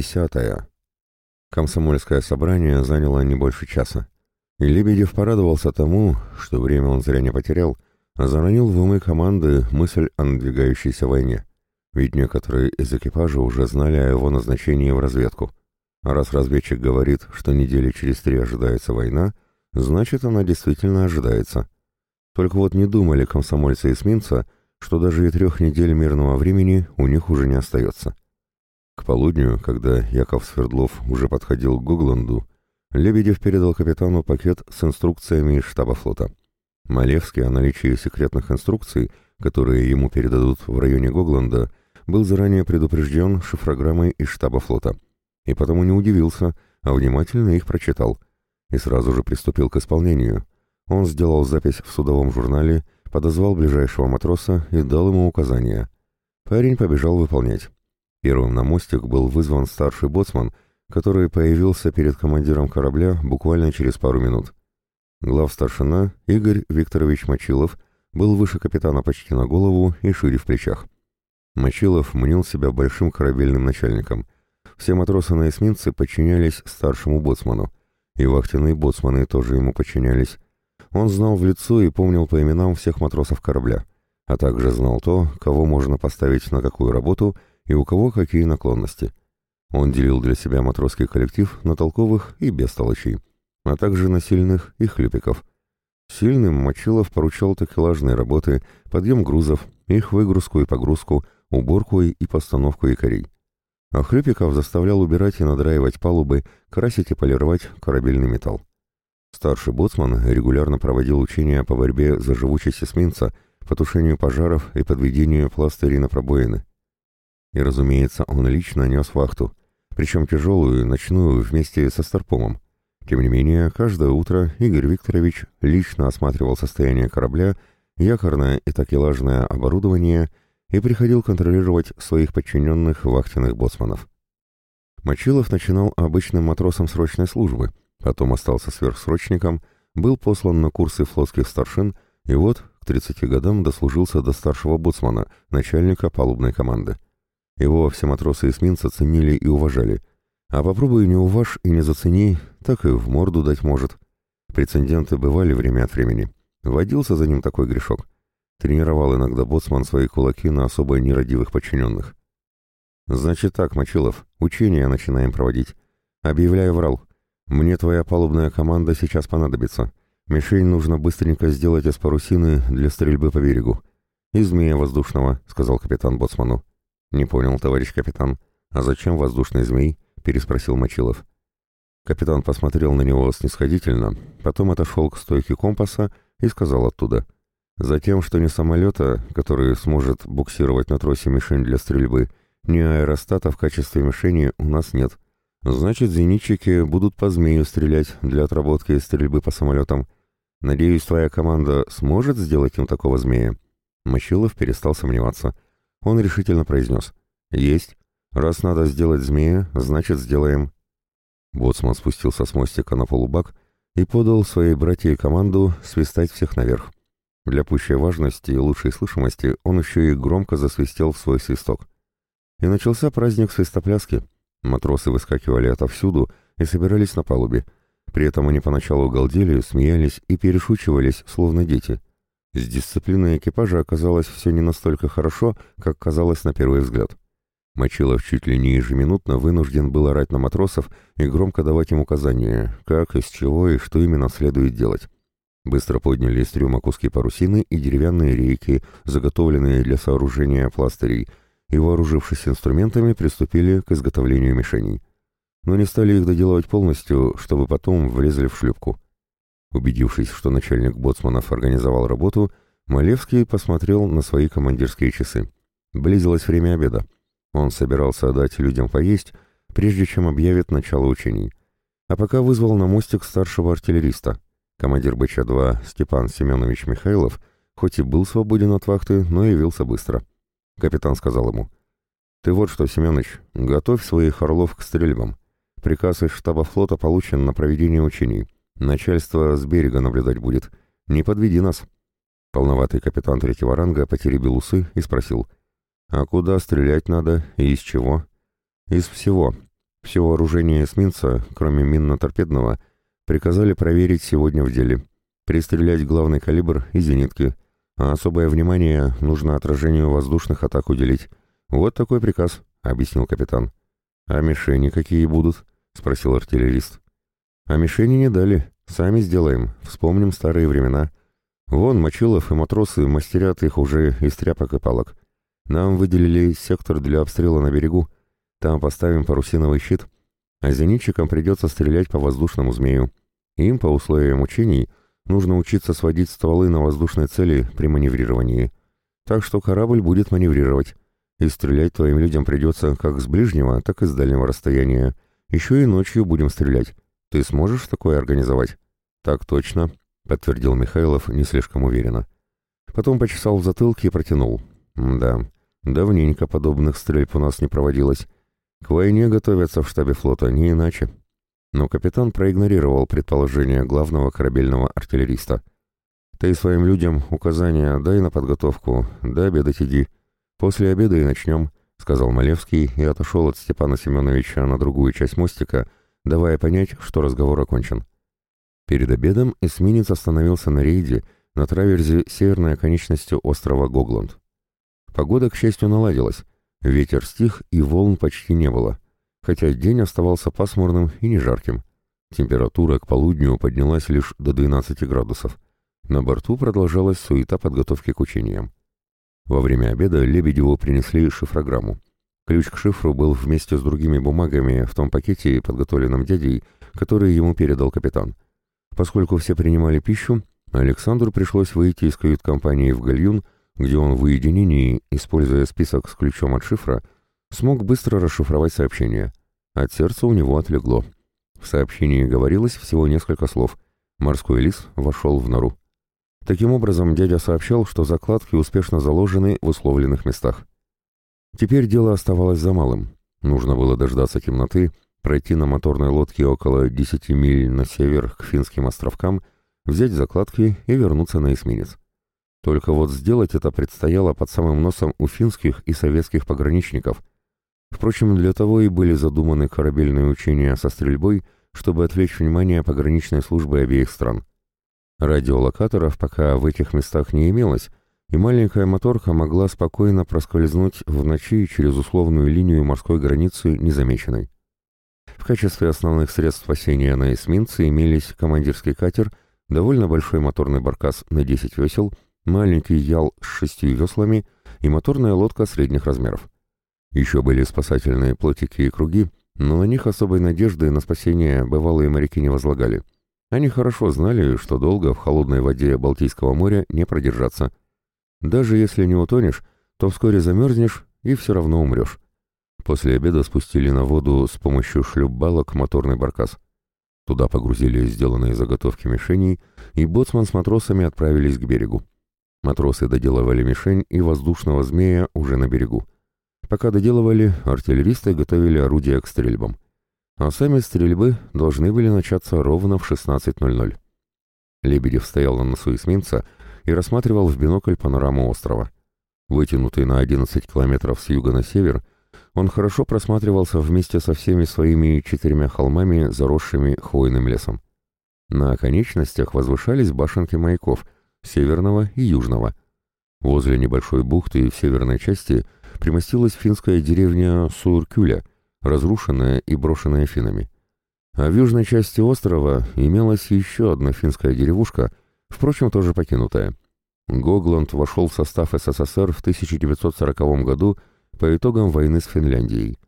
Десятая. Комсомольское собрание заняло не больше часа. И Лебедев порадовался тому, что время он зря не потерял, а заронил в умы команды мысль о надвигающейся войне. Ведь некоторые из экипажа уже знали о его назначении в разведку. А раз разведчик говорит, что недели через три ожидается война, значит, она действительно ожидается. Только вот не думали комсомольцы эсминца, что даже и трех недель мирного времени у них уже не остается. К полудню, когда Яков Свердлов уже подходил к Гогланду, Лебедев передал капитану пакет с инструкциями штаба флота. Малевский о наличии секретных инструкций, которые ему передадут в районе Гогланда, был заранее предупрежден шифрограммой из штаба флота. И потому не удивился, а внимательно их прочитал. И сразу же приступил к исполнению. Он сделал запись в судовом журнале, подозвал ближайшего матроса и дал ему указания. Парень побежал выполнять. Первым на мостик был вызван старший боцман, который появился перед командиром корабля буквально через пару минут. Глав старшина Игорь Викторович Мочилов был выше капитана почти на голову и шире в плечах. Мочилов мнил себя большим корабельным начальником. Все матросы на эсминце подчинялись старшему боцману, и вахтенные боцманы тоже ему подчинялись, он знал в лицо и помнил по именам всех матросов корабля, а также знал то, кого можно поставить на какую работу и у кого какие наклонности. Он делил для себя матросский коллектив на толковых и бестолочей, а также на сильных и хлюпиков. Сильным Мочилов поручал такелажные работы, подъем грузов, их выгрузку и погрузку, уборку и постановку якорей. А хлюпиков заставлял убирать и надраивать палубы, красить и полировать корабельный металл. Старший боцман регулярно проводил учения по борьбе за живучесть эсминца, по тушению пожаров и подведению пластырей на пробоины. И, разумеется, он лично нес вахту, причем тяжелую, ночную, вместе со Старпомом. Тем не менее, каждое утро Игорь Викторович лично осматривал состояние корабля, якорное и такелажное оборудование и приходил контролировать своих подчиненных вахтенных боцманов. Мочилов начинал обычным матросом срочной службы – Потом остался сверхсрочником, был послан на курсы флотских старшин и вот к 30 годам дослужился до старшего боцмана, начальника палубной команды. Его все матросы эсминца ценили и уважали. А попробуй не уваж и не зацени, так и в морду дать может. Прецеденты бывали время от времени. Водился за ним такой грешок. Тренировал иногда боцман свои кулаки на особо нерадивых подчиненных. «Значит так, Мочилов, учения начинаем проводить. Объявляю врал. «Мне твоя палубная команда сейчас понадобится. Мишень нужно быстренько сделать из парусины для стрельбы по берегу. «И змея воздушного», — сказал капитан Боцману. «Не понял, товарищ капитан. А зачем воздушный змей?» — переспросил Мочилов. Капитан посмотрел на него снисходительно, потом отошел к стойке компаса и сказал оттуда. «Затем, что ни самолета, который сможет буксировать на тросе мишень для стрельбы, ни аэростата в качестве мишени у нас нет. Значит, зенитчики будут по змею стрелять для отработки стрельбы по самолетам. Надеюсь, твоя команда сможет сделать им такого змея?» Мочилов перестал сомневаться. Он решительно произнес. «Есть. Раз надо сделать змея, значит, сделаем». Боцман спустился с мостика на полубак и подал своей братье команду свистать всех наверх. Для пущей важности и лучшей слышимости он еще и громко засвистел в свой свисток. И начался праздник свистопляски — Матросы выскакивали отовсюду и собирались на палубе. При этом они поначалу галдели, смеялись и перешучивались, словно дети. С дисциплиной экипажа оказалось все не настолько хорошо, как казалось на первый взгляд. Мочилов чуть ли не ежеминутно вынужден был орать на матросов и громко давать им указания, как, из чего и что именно следует делать. Быстро подняли из трюма куски парусины и деревянные рейки, заготовленные для сооружения пластырей, и, вооружившись инструментами, приступили к изготовлению мишеней. Но не стали их доделывать полностью, чтобы потом влезли в шлюпку. Убедившись, что начальник боцманов организовал работу, Малевский посмотрел на свои командирские часы. Близилось время обеда. Он собирался дать людям поесть, прежде чем объявит начало учений. А пока вызвал на мостик старшего артиллериста. Командир БЧ-2 Степан Семенович Михайлов, хоть и был свободен от вахты, но явился быстро. Капитан сказал ему. «Ты вот что, Семенович, готовь своих орлов к стрельбам. Приказ из штаба флота получен на проведение учений. Начальство с берега наблюдать будет. Не подведи нас». Полноватый капитан третьего ранга потеребил усы и спросил. «А куда стрелять надо и из чего?» «Из всего. Все вооружение эсминца, кроме минно-торпедного, приказали проверить сегодня в деле. Пристрелять главный калибр и зенитки, а особое внимание нужно отражению воздушных атак уделить. Вот такой приказ, — объяснил капитан. «А мишени какие будут?» — спросил артиллерист. «А мишени не дали. Сами сделаем. Вспомним старые времена. Вон, Мочилов и матросы мастерят их уже из тряпок и палок. Нам выделили сектор для обстрела на берегу. Там поставим парусиновый щит, а зенитчикам придется стрелять по воздушному змею. Им, по условиям учений, нужно учиться сводить стволы на воздушной цели при маневрировании. Так что корабль будет маневрировать, и стрелять твоим людям придется как с ближнего, так и с дальнего расстояния. Еще и ночью будем стрелять. Ты сможешь такое организовать? Так точно, подтвердил Михайлов не слишком уверенно. Потом почесал в затылке и протянул. Да, Давненько подобных стрельб у нас не проводилось. К войне готовятся в штабе флота, не иначе. Но капитан проигнорировал предположение главного корабельного артиллериста. «Ты своим людям указания дай на подготовку, до обеда иди. После обеда и начнем», — сказал Малевский и отошел от Степана Семеновича на другую часть мостика, давая понять, что разговор окончен. Перед обедом эсминец остановился на рейде на траверзе северной оконечности острова Гогланд. Погода, к счастью, наладилась. Ветер стих и волн почти не было, хотя день оставался пасмурным и не жарким. Температура к полудню поднялась лишь до 12 градусов. На борту продолжалась суета подготовки к учениям. Во время обеда Лебедеву принесли шифрограмму. Ключ к шифру был вместе с другими бумагами в том пакете, подготовленном дядей, который ему передал капитан. Поскольку все принимали пищу, Александру пришлось выйти из кают-компании в гальюн где он в уединении, используя список с ключом от шифра, смог быстро расшифровать сообщение. От сердца у него отлегло. В сообщении говорилось всего несколько слов. Морской лис вошел в нору. Таким образом, дядя сообщал, что закладки успешно заложены в условленных местах. Теперь дело оставалось за малым. Нужно было дождаться темноты, пройти на моторной лодке около 10 миль на север к Финским островкам, взять закладки и вернуться на эсминец. Только вот сделать это предстояло под самым носом у финских и советских пограничников. Впрочем, для того и были задуманы корабельные учения со стрельбой, чтобы отвлечь внимание пограничной службы обеих стран. Радиолокаторов пока в этих местах не имелось, и маленькая моторка могла спокойно проскользнуть в ночи через условную линию морской границы незамеченной. В качестве основных средств спасения на эсминце имелись командирский катер, довольно большой моторный баркас на 10 весел — маленький ял с шестью веслами и моторная лодка средних размеров. Еще были спасательные плотики и круги, но на них особой надежды на спасение бывалые моряки не возлагали. Они хорошо знали, что долго в холодной воде Балтийского моря не продержаться. Даже если не утонешь, то вскоре замерзнешь и все равно умрешь. После обеда спустили на воду с помощью шлюпбалок моторный баркас. Туда погрузили сделанные заготовки мишеней, и боцман с матросами отправились к берегу. Матросы доделывали мишень и воздушного змея уже на берегу. Пока доделывали, артиллеристы готовили орудия к стрельбам. А сами стрельбы должны были начаться ровно в 16.00. Лебедев стоял на носу эсминца и рассматривал в бинокль панораму острова. Вытянутый на 11 километров с юга на север, он хорошо просматривался вместе со всеми своими четырьмя холмами, заросшими хвойным лесом. На оконечностях возвышались башенки маяков — северного и южного. Возле небольшой бухты в северной части примостилась финская деревня Сууркюля, разрушенная и брошенная финнами. А в южной части острова имелась еще одна финская деревушка, впрочем, тоже покинутая. Гогланд вошел в состав СССР в 1940 году по итогам войны с Финляндией.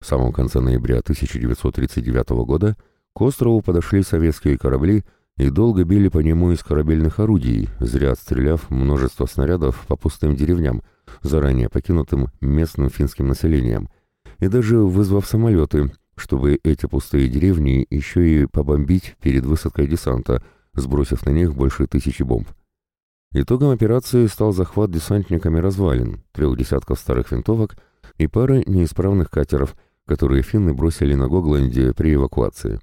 В самом конце ноября 1939 года к острову подошли советские корабли и долго били по нему из корабельных орудий, зря отстреляв множество снарядов по пустым деревням, заранее покинутым местным финским населением, и даже вызвав самолеты, чтобы эти пустые деревни еще и побомбить перед высадкой десанта, сбросив на них больше тысячи бомб. Итогом операции стал захват десантниками развалин, трех десятков старых винтовок и пары неисправных катеров, которые финны бросили на Гогланде при эвакуации.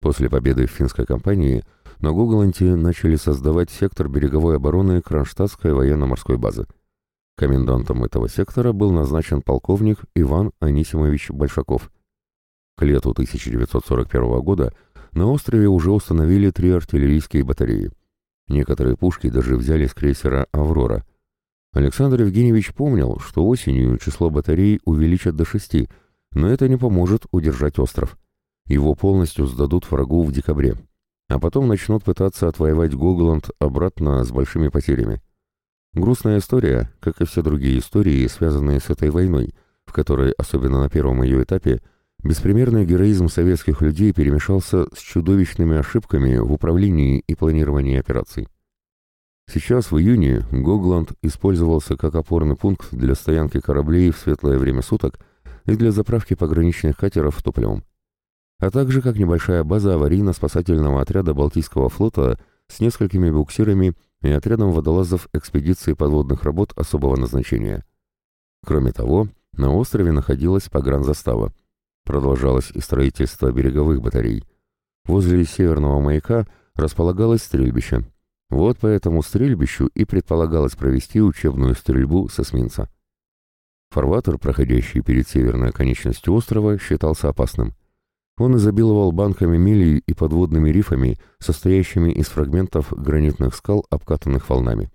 После победы в финской кампании на Гоголанте начали создавать сектор береговой обороны Кронштадтской военно-морской базы. Комендантом этого сектора был назначен полковник Иван Анисимович Большаков. К лету 1941 года на острове уже установили три артиллерийские батареи. Некоторые пушки даже взяли с крейсера «Аврора». Александр Евгеньевич помнил, что осенью число батарей увеличат до шести, но это не поможет удержать остров. Его полностью сдадут врагу в декабре, а потом начнут пытаться отвоевать Гогланд обратно с большими потерями. Грустная история, как и все другие истории, связанные с этой войной, в которой, особенно на первом ее этапе, беспримерный героизм советских людей перемешался с чудовищными ошибками в управлении и планировании операций. Сейчас, в июне, Гогланд использовался как опорный пункт для стоянки кораблей в светлое время суток и для заправки пограничных катеров топливом, а также как небольшая база аварийно-спасательного отряда Балтийского флота с несколькими буксирами и отрядом водолазов экспедиции подводных работ особого назначения. Кроме того, на острове находилась погранзастава. Продолжалось и строительство береговых батарей. Возле северного маяка располагалось стрельбище. Вот по этому стрельбищу и предполагалось провести учебную стрельбу с эсминца. Фарватер, проходящий перед северной конечностью острова, считался опасным. Он изобиловал банками милей и подводными рифами, состоящими из фрагментов гранитных скал, обкатанных волнами.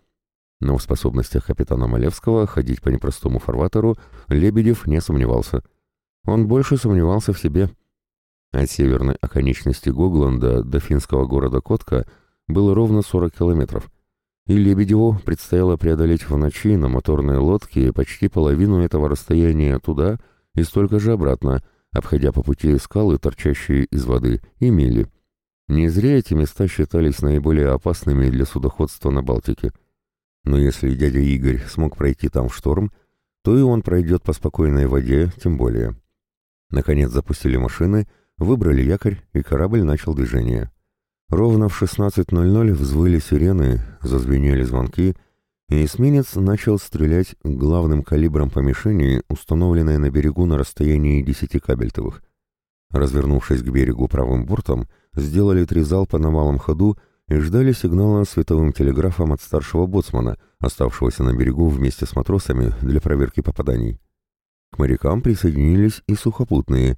Но в способностях капитана Малевского ходить по непростому фарватеру Лебедев не сомневался. Он больше сомневался в себе. От северной оконечности Гогланда до финского города Котка было ровно 40 километров, и Лебедеву предстояло преодолеть в ночи на моторной лодке почти половину этого расстояния туда и столько же обратно, обходя по пути скалы, торчащие из воды, и мели. Не зря эти места считались наиболее опасными для судоходства на Балтике. Но если дядя Игорь смог пройти там в шторм, то и он пройдет по спокойной воде, тем более. Наконец запустили машины, выбрали якорь, и корабль начал движение. Ровно в 16.00 взвыли сирены, зазвенели звонки, и эсминец начал стрелять главным калибром по мишени, установленной на берегу на расстоянии 10 кабельтовых. Развернувшись к берегу правым бортом, сделали три залпа на малом ходу и ждали сигнала световым телеграфом от старшего боцмана, оставшегося на берегу вместе с матросами для проверки попаданий. К морякам присоединились и сухопутные.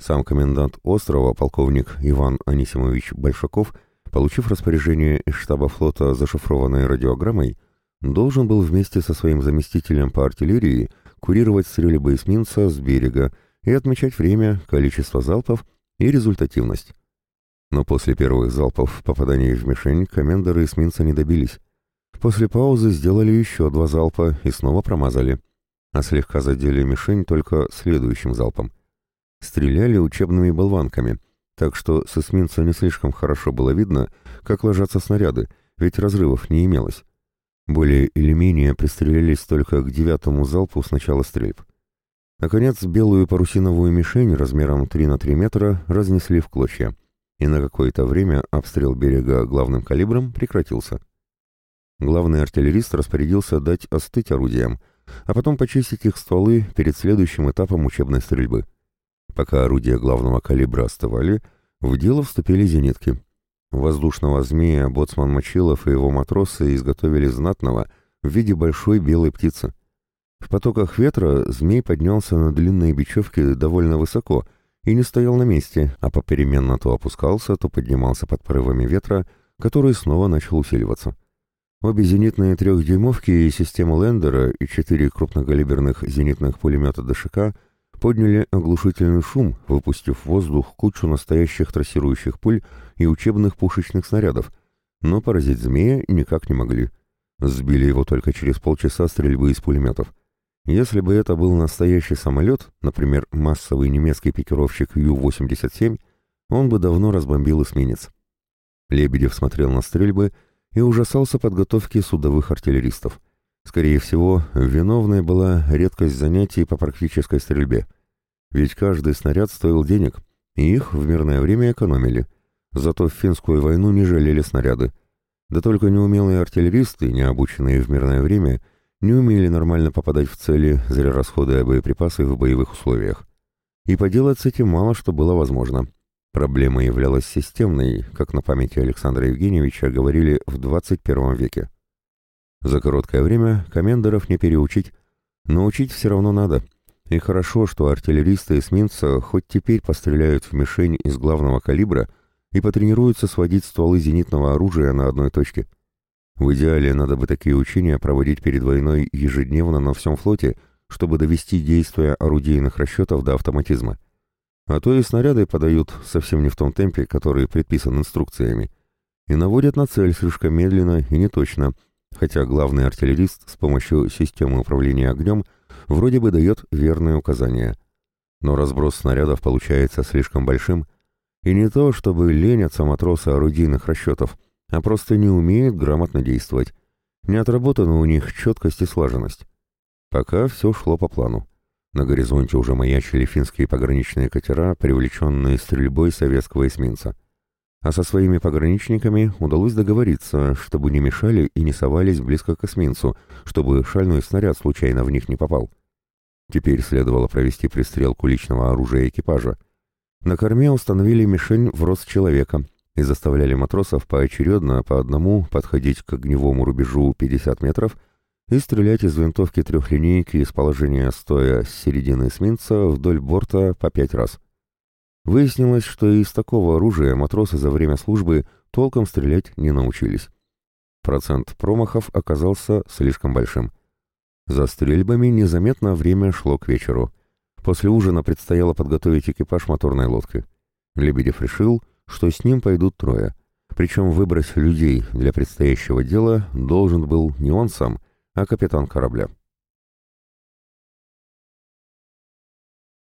Сам комендант острова, полковник Иван Анисимович Большаков, получив распоряжение из штаба флота, зашифрованной радиограммой, должен был вместе со своим заместителем по артиллерии курировать стрельбы эсминца с берега и отмечать время, количество залпов и результативность. Но после первых залпов попаданий в мишень комендоры эсминца не добились. После паузы сделали еще два залпа и снова промазали, а слегка задели мишень только следующим залпом. Стреляли учебными болванками, так что с эсминца не слишком хорошо было видно, как ложатся снаряды, ведь разрывов не имелось. Более или менее пристрелялись только к девятому залпу с начала стрельб. Наконец, белую парусиновую мишень размером 3 на 3 метра разнесли в клочья, и на какое-то время обстрел берега главным калибром прекратился. Главный артиллерист распорядился дать остыть орудиям, а потом почистить их стволы перед следующим этапом учебной стрельбы. Пока орудия главного калибра остывали, в дело вступили зенитки. Воздушного змея боцман Мочилов и его матросы изготовили знатного в виде большой белой птицы. В потоках ветра змей поднялся на длинные бечевки довольно высоко и не стоял на месте, а попеременно то опускался, то поднимался под порывами ветра, который снова начал усиливаться. Обе зенитные трехдюймовки и система Лендера и четыре крупнокалиберных зенитных пулемета ДШК подняли оглушительный шум, выпустив в воздух кучу настоящих трассирующих пуль и учебных пушечных снарядов, но поразить змея никак не могли. Сбили его только через полчаса стрельбы из пулеметов. Если бы это был настоящий самолет, например, массовый немецкий пикировщик Ю-87, он бы давно разбомбил эсминец. Лебедев смотрел на стрельбы ужасался подготовки судовых артиллеристов. Скорее всего, виновной была редкость занятий по практической стрельбе. Ведь каждый снаряд стоил денег, и их в мирное время экономили – Зато в финскую войну не жалели снаряды. Да только неумелые артиллеристы, не обученные в мирное время, не умели нормально попадать в цели, зря расходуя боеприпасы в боевых условиях. И поделать с этим мало что было возможно. Проблема являлась системной, как на памяти Александра Евгеньевича говорили в 21 веке. За короткое время комендоров не переучить, но учить все равно надо, И хорошо, что артиллеристы эсминца хоть теперь постреляют в мишень из главного калибра и потренируются сводить стволы зенитного оружия на одной точке. В идеале надо бы такие учения проводить перед войной ежедневно на всем флоте, чтобы довести действия орудийных расчетов до автоматизма. А то и снаряды подают совсем не в том темпе, который предписан инструкциями, и наводят на цель слишком медленно и неточно, хотя главный артиллерист с помощью системы управления огнем вроде бы дает верные указания. Но разброс снарядов получается слишком большим, и не то, чтобы ленятся матросы орудийных расчетов, а просто не умеют грамотно действовать. Не отработана у них четкость и слаженность. Пока все шло по плану. На горизонте уже маячили финские пограничные катера, привлеченные стрельбой советского эсминца. А со своими пограничниками удалось договориться, чтобы не мешали и не совались близко к эсминцу, чтобы шальной снаряд случайно в них не попал. Теперь следовало провести пристрелку личного оружия экипажа. На корме установили мишень в рост человека и заставляли матросов поочередно по одному подходить к огневому рубежу 50 метров и стрелять из винтовки трехлинейки из положения стоя с середины эсминца вдоль борта по пять раз. Выяснилось, что из такого оружия матросы за время службы толком стрелять не научились. Процент промахов оказался слишком большим. За стрельбами незаметно время шло к вечеру. После ужина предстояло подготовить экипаж моторной лодки. Лебедев решил, что с ним пойдут трое. Причем выбрать людей для предстоящего дела должен был не он сам, а капитан корабля.